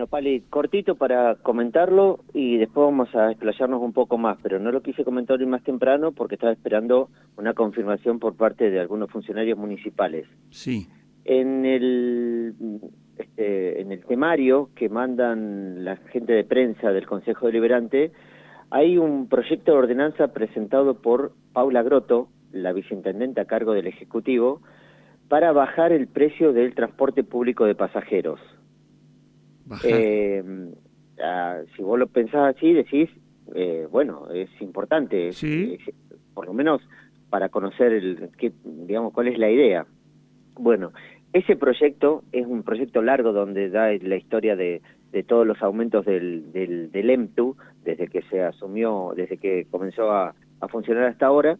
Bueno, Pali, cortito para comentarlo y después vamos a explayarnos un poco más, pero no lo quise comentar hoy más temprano porque estaba esperando una confirmación por parte de algunos funcionarios municipales. Sí. En el, este, en el temario que mandan la gente de prensa del Consejo Deliberante, hay un proyecto de ordenanza presentado por Paula Grotto, la viceintendente a cargo del Ejecutivo, para bajar el precio del transporte público de pasajeros. Eh, ah, si vos lo pensás así, decís, eh, bueno, es importante, por lo menos para conocer el, qué, digamos, cuál es la idea. Bueno, ese proyecto es un proyecto largo donde da la historia de, de todos los aumentos del, del, del, EMTU, desde que se asumió, desde que comenzó a, a funcionar hasta ahora,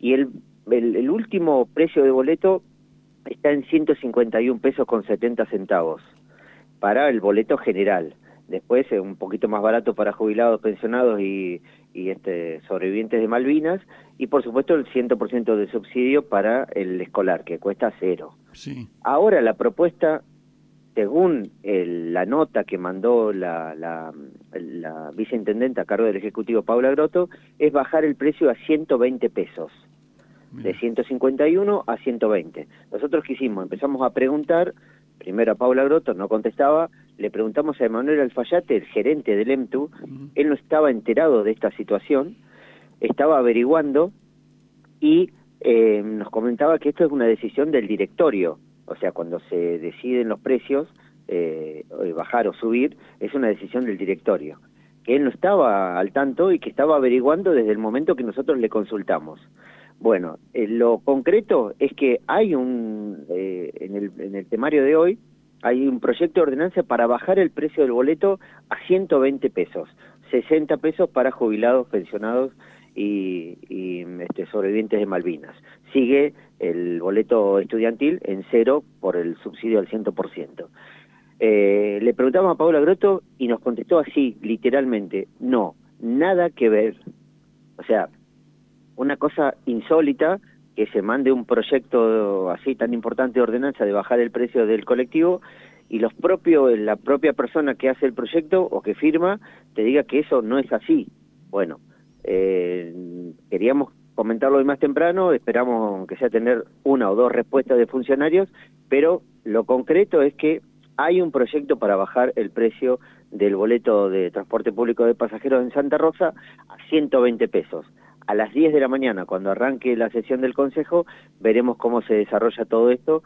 y el, el, el, último precio de boleto está en 151 pesos con 70 centavos para el boleto general. Después es un poquito más barato para jubilados, pensionados y, y este, sobrevivientes de Malvinas. Y por supuesto el 100% de subsidio para el escolar, que cuesta cero. Sí. Ahora la propuesta, según el, la nota que mandó la, la, la viceintendente a cargo del Ejecutivo Paula Grotto, es bajar el precio a 120 pesos de 151 a 120. Nosotros quisimos, empezamos a preguntar primero a Paula Grotto, no contestaba, le preguntamos a Emanuel Alfayate, el gerente del EMTU, él no estaba enterado de esta situación, estaba averiguando y eh, nos comentaba que esto es una decisión del directorio, o sea, cuando se deciden los precios, eh, bajar o subir, es una decisión del directorio, que él no estaba al tanto y que estaba averiguando desde el momento que nosotros le consultamos. Bueno, eh, lo concreto es que hay un, eh, en, el, en el temario de hoy, hay un proyecto de ordenanza para bajar el precio del boleto a 120 pesos, 60 pesos para jubilados, pensionados y, y este, sobrevivientes de Malvinas. Sigue el boleto estudiantil en cero por el subsidio al 100%. Eh, le preguntamos a Paula Grotto y nos contestó así, literalmente, no, nada que ver. O sea, una cosa insólita que se mande un proyecto así tan importante de ordenanza de bajar el precio del colectivo y los propios la propia persona que hace el proyecto o que firma te diga que eso no es así. Bueno eh, queríamos comentarlo hoy más temprano esperamos que sea tener una o dos respuestas de funcionarios pero lo concreto es que hay un proyecto para bajar el precio del boleto de transporte público de pasajeros en Santa Rosa a 120 pesos a las 10 de la mañana, cuando arranque la sesión del Consejo, veremos cómo se desarrolla todo esto,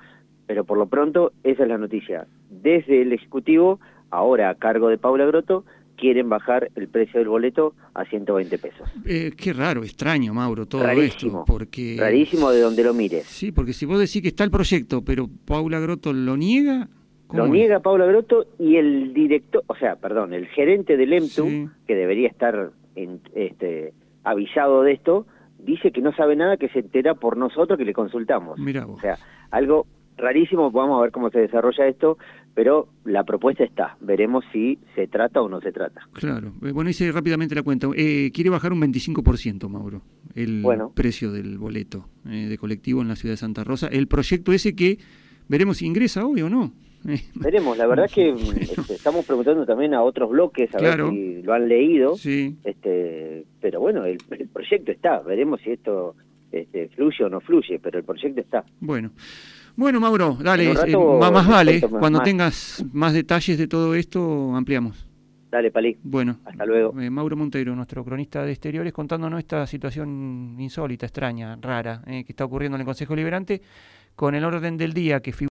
pero por lo pronto esa es la noticia. Desde el Ejecutivo, ahora a cargo de Paula Grotto, quieren bajar el precio del boleto a 120 pesos. Eh, qué raro, extraño, Mauro, todo rarísimo, esto. Porque... Rarísimo de donde lo mires. Sí, porque si vos decís que está el proyecto, pero Paula Grotto lo niega... Lo niega Paula Grotto y el director, o sea, perdón, el gerente del EMTU, sí. que debería estar en, este, avisado de esto, dice que no sabe nada, que se entera por nosotros que le consultamos. Vos. O sea, algo rarísimo, vamos a ver cómo se desarrolla esto, pero la propuesta está, veremos si se trata o no se trata. Claro, eh, bueno, hice rápidamente la cuenta, eh, quiere bajar un 25%, Mauro, el bueno. precio del boleto eh, de colectivo en la ciudad de Santa Rosa, el proyecto ese que veremos si ingresa hoy o no. Veremos, la verdad que este, estamos preguntando también a otros bloques a claro. ver si lo han leído, sí. este, pero bueno, el, el, proyecto está, veremos si esto este, fluye o no fluye, pero el proyecto está. Bueno. Bueno, Mauro, dale, eh, más vale, más, cuando más. tengas más detalles de todo esto, ampliamos. Dale, Palí. Bueno. Hasta luego. Eh, Mauro Monteiro, nuestro cronista de exteriores, contándonos esta situación insólita, extraña, rara, eh, que está ocurriendo en el Consejo Liberante, con el orden del día que figura